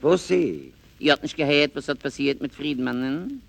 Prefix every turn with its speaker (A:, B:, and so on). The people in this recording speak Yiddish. A: Du sieh, i hat nishe geheyt was hat passiert mit Friedmannen?